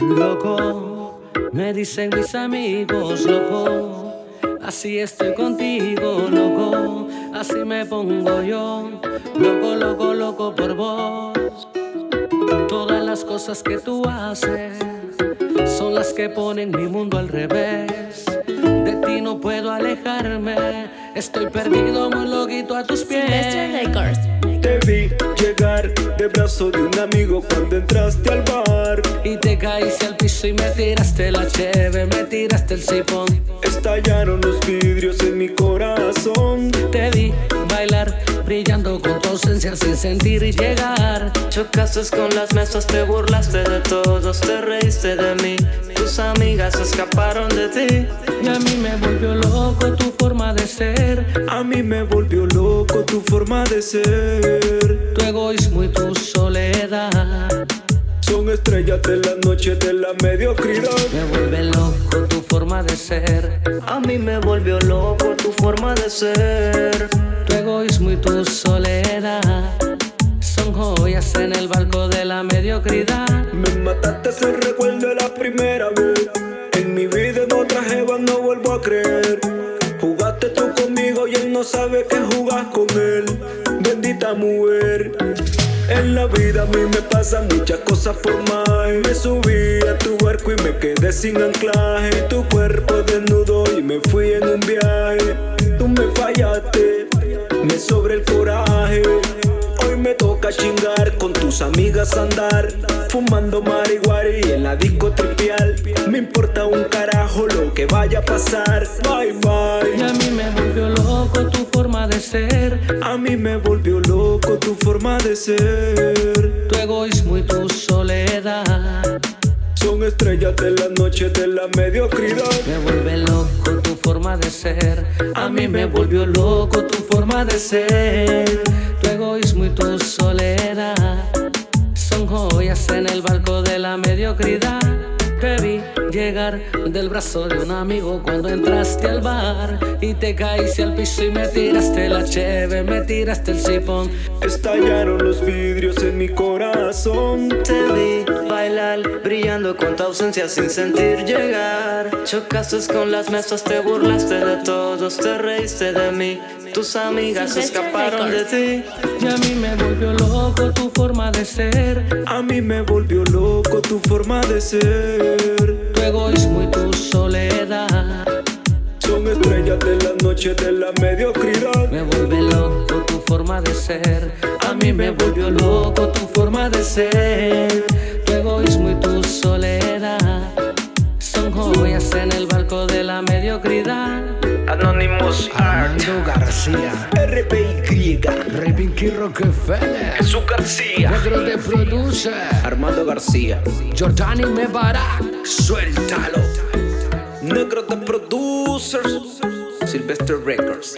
Loco, me dicen mis amigos, loco. Así estoy contigo, loco. Así me pongo yo, loco, loco, loco por vos. Todas las cosas que tú haces son las que ponen mi mundo al revés. No puedo alejarme. Estoy perdido, muy loquito a tus pies. Te vi llegar de brazo de un amigo cuando entraste al bar. Y te caíste al piso y me tiraste la cheve, me tiraste el sipón. Estallaron los vidrios en mi corazón. Ausencia sin sentir y llegar. Chocaste con las mesas, te burlaste de todos, te reíste de mí. Tus amigas escaparon de ti. Y a mí me volvió loco tu forma de ser. A mí me volvió loco tu forma de ser. Tu egoísmo y tu soledad. Son estrellas de la noche de la mediocridad. Me vuelve loco tu forma de ser. A mí me volvió loco tu forma de ser. Tu egoísmo y tu soledad. Son joyas en el barco de la mediocridad. Me mataste ese recuerdo de la primera vez. En mi vida en otra jeva no vuelvo a creer. Jugaste tú conmigo y él no sabe que jugas con él. Bendita mujer. En la vida a mí me pasan muchas cosas por más. Me subí a tu barco y me quedé sin anclaje. Tu cuerpo desnudo y me fui en un viaje. Sobre el coraje. Hoy me toca chingar con tus amigas andar. Fumando marihuana y en la disco tripial. Me importa un carajo lo que vaya a pasar. Bye bye. Y a mí me volvió loco tu forma de ser. A mí me volvió loco tu forma de ser. Tu egoísmo y tu soledad. Son estrellas de la noche de la mediocridad. Me vuelve loco tu forma de ser. A mí me volvió loco tu forma de ser. Tu egoísmo y tu soledad. Son joyas en el barco de la mediocridad. Te vi llegar del brazo de un amigo cuando entraste al bar y te caíste al piso y me tiraste la cheve, me tiraste el sipón. Estallaron los vidrios en mi corazón. Brillando con tu ausencia sin sentir llegar. Chocaste con las mesas, te burlaste de todos, te reíste de mí. Tus amigas escaparon de ti. Y a mí me volvió loco tu forma de ser. A mí me volvió loco tu forma de ser. Tu egoísmo y tu soledad. Son estrellas de la noche de la mediocridad. Me vuelve loco tu forma de ser. A mí me volvió loco tu forma de ser. Tu egoísmo y tu soledad. Son joyas en el barco de la mediocridad. Anonymous Art. Armando García, RPY. Repinky Rockefeller, Jesús García. Negro de Producer, Armando García. Jordani Mebarak, suéltalo. Negro de Producers. Sylvester Records.